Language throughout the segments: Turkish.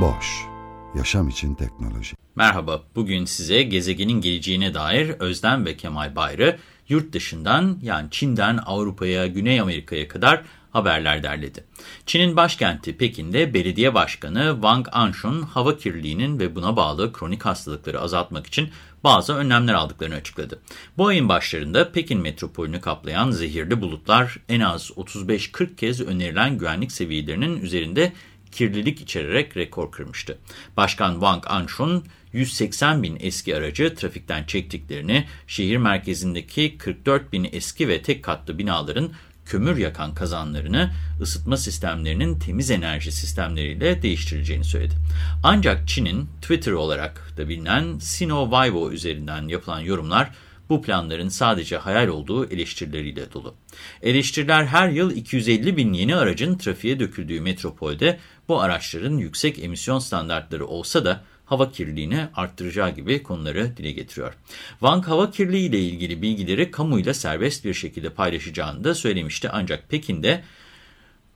Boş, yaşam için teknoloji. Merhaba, bugün size gezegenin geleceğine dair Özlem ve Kemal Bayrı yurt dışından yani Çin'den Avrupa'ya, Güney Amerika'ya kadar haberler derledi. Çin'in başkenti Pekin'de belediye başkanı Wang Anshun hava kirliliğinin ve buna bağlı kronik hastalıkları azaltmak için bazı önlemler aldıklarını açıkladı. Bu ayın başlarında Pekin metropolünü kaplayan zehirli bulutlar en az 35-40 kez önerilen güvenlik seviyelerinin üzerinde kirlilik içererek rekor kırmıştı. Başkan Wang Anshun 180 bin eski aracı trafikten çektiklerini, şehir merkezindeki 44 bin eski ve tek katlı binaların kömür yakan kazanlarını ısıtma sistemlerinin temiz enerji sistemleriyle değiştirileceğini söyledi. Ancak Çin'in Twitter olarak da bilinen Sino Weibo üzerinden yapılan yorumlar bu planların sadece hayal olduğu eleştirileriyle dolu. Eleştiriler her yıl 250 bin yeni aracın trafiğe döküldüğü metropolde bu araçların yüksek emisyon standartları olsa da hava kirliliğini arttıracağı gibi konuları dile getiriyor. Wang hava kirliliği ile ilgili bilgileri kamuyla serbest bir şekilde paylaşacağını da söylemişti. Ancak Pekin'de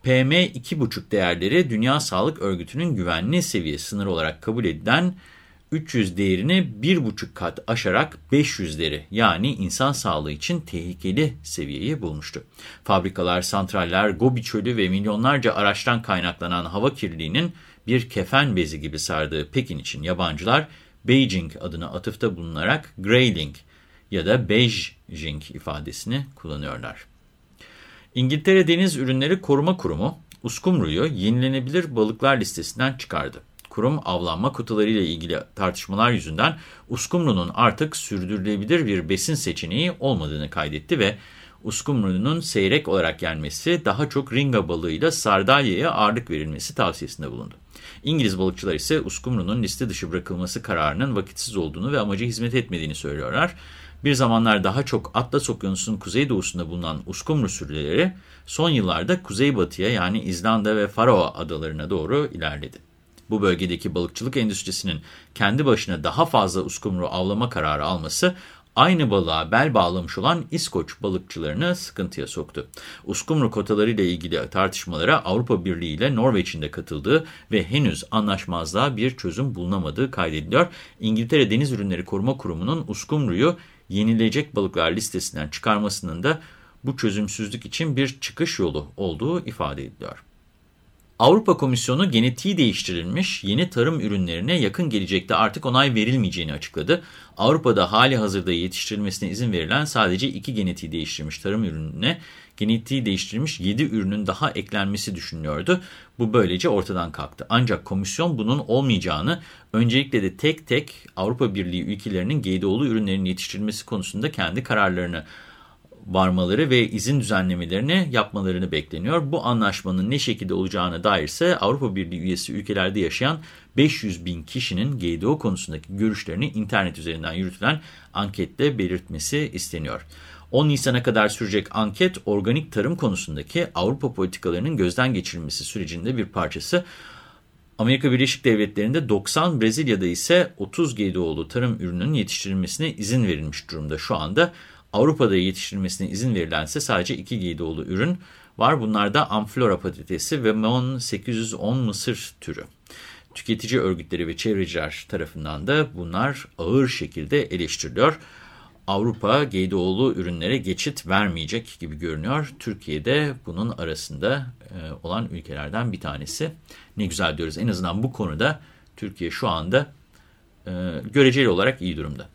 PM2,5 değerleri Dünya Sağlık Örgütü'nün güvenli seviye sınırı olarak kabul edilen 300 değerini 1,5 kat aşarak 500'leri yani insan sağlığı için tehlikeli seviyeyi bulmuştu. Fabrikalar, santraller, Gobi Çölü ve milyonlarca araçtan kaynaklanan hava kirliliğinin bir kefen bezi gibi sardığı Pekin için yabancılar Beijing adına atıfta bulunarak Grayling ya da Beijing ifadesini kullanıyorlar. İngiltere Deniz Ürünleri Koruma Kurumu uskumruyu yenilenebilir balıklar listesinden çıkardı. Kurum avlanma kutularıyla ilgili tartışmalar yüzünden uskumrunun artık sürdürülebilir bir besin seçeneği olmadığını kaydetti ve uskumrunun seyrek olarak yenmesi daha çok ringa balığıyla sardalyaya ağırlık verilmesi tavsiyesinde bulundu. İngiliz balıkçılar ise uskumrunun liste dışı bırakılması kararının vakitsiz olduğunu ve amacı hizmet etmediğini söylüyorlar. Bir zamanlar daha çok Atlas Okyanusu'nun kuzeydoğusunda bulunan uskumru sürüleri son yıllarda kuzeybatıya yani İzlanda ve Faroe adalarına doğru ilerledi. Bu bölgedeki balıkçılık endüstrisinin kendi başına daha fazla uskumru avlama kararı alması aynı balığa bel bağlamış olan İskoç balıkçılarını sıkıntıya soktu. Uskumru kotaları ile ilgili tartışmalara Avrupa Birliği ile Norveç'in de katıldığı ve henüz anlaşmazlığa bir çözüm bulunamadığı kaydediliyor. İngiltere Deniz Ürünleri Koruma Kurumu'nun uskumruyu yenilecek balıklar listesinden çıkarmasının da bu çözümsüzlük için bir çıkış yolu olduğu ifade ediliyor. Avrupa Komisyonu genetiği değiştirilmiş yeni tarım ürünlerine yakın gelecekte artık onay verilmeyeceğini açıkladı. Avrupa'da hali hazırda yetiştirilmesine izin verilen sadece iki genetiği değiştirilmiş tarım ürününe genetiği değiştirilmiş 7 ürünün daha eklenmesi düşünülüyordu. Bu böylece ortadan kalktı. Ancak komisyon bunun olmayacağını, öncelikle de tek tek Avrupa Birliği ülkelerinin GDO'lu ürünlerin yetiştirilmesi konusunda kendi kararlarını varmaları ve izin düzenlemelerini yapmalarını bekleniyor. Bu anlaşmanın ne şekilde olacağına dair ise Avrupa Birliği üyesi ülkelerde yaşayan 500 bin kişinin GDO konusundaki görüşlerini internet üzerinden yürütülen ankette belirtmesi isteniyor. 10 Nisan'a kadar sürecek anket organik tarım konusundaki Avrupa politikalarının gözden geçirilmesi sürecinde bir parçası. Amerika Birleşik Devletleri'nde 90, Brezilya'da ise 30 GDO'lu tarım ürününün yetiştirilmesine izin verilmiş durumda şu anda. Avrupa'da yetiştirilmesine izin verilense sadece iki GDO'lu ürün var. Bunlar da Amflora patatesi ve Mon 810 mısır türü. Tüketici örgütleri ve çevreciler tarafından da bunlar ağır şekilde eleştiriliyor. Avrupa GDO'lu ürünlere geçit vermeyecek gibi görünüyor. Türkiye'de bunun arasında e, olan ülkelerden bir tanesi. Ne güzel diyoruz. En azından bu konuda Türkiye şu anda e, göreceli olarak iyi durumda.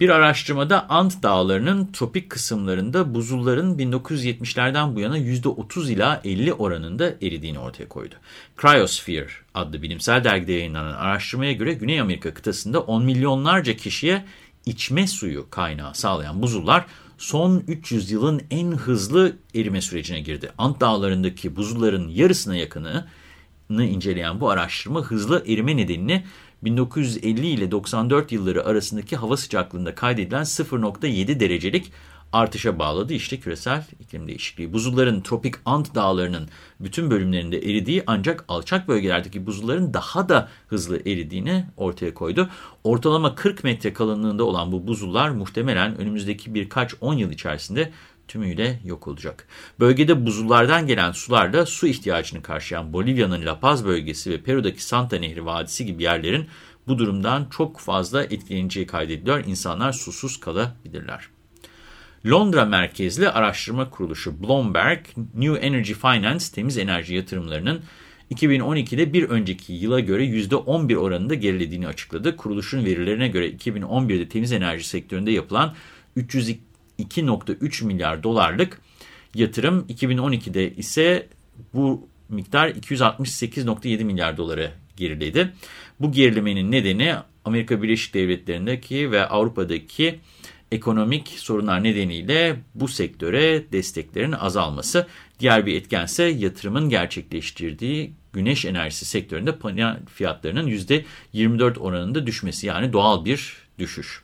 Bir araştırmada Ant Dağları'nın tropik kısımlarında buzulların 1970'lerden bu yana %30 ila 50 oranında eridiğini ortaya koydu. Cryosphere adlı bilimsel dergide yayınlanan araştırmaya göre Güney Amerika kıtasında 10 milyonlarca kişiye içme suyu kaynağı sağlayan buzullar son 300 yılın en hızlı erime sürecine girdi. Ant dağlarındaki buzulların yarısına yakını inceleyen bu araştırma hızlı erime nedenini 1950 ile 94 yılları arasındaki hava sıcaklığında kaydedilen 0.7 derecelik artışa bağladı. İşte küresel iklim değişikliği. Buzulların tropik Ant dağlarının bütün bölümlerinde eridiği ancak alçak bölgelerdeki buzulların daha da hızlı eridiğini ortaya koydu. Ortalama 40 metre kalınlığında olan bu buzullar muhtemelen önümüzdeki birkaç 10 yıl içerisinde tümüyle yok olacak. Bölgede buzullardan gelen sularla su ihtiyacını karşılayan Bolivya'nın La Paz bölgesi ve Peru'daki Santa Nehri Vadisi gibi yerlerin bu durumdan çok fazla etkileneceği kaydediliyor. İnsanlar susuz kalabilirler. Londra merkezli araştırma kuruluşu Bloomberg, New Energy Finance temiz enerji yatırımlarının 2012'de bir önceki yıla göre %11 oranında gerilediğini açıkladı. Kuruluşun verilerine göre 2011'de temiz enerji sektöründe yapılan 302.3 milyar dolarlık yatırım 2012'de ise bu miktar 268.7 milyar doları geriledi. Bu gerilemenin nedeni Amerika Birleşik Devletleri'ndeki ve Avrupa'daki ekonomik sorunlar nedeniyle bu sektöre desteklerin azalması. Diğer bir etkense yatırımın gerçekleştirdiği güneş enerjisi sektöründe panel fiyatlarının %24 oranında düşmesi yani doğal bir düşüş.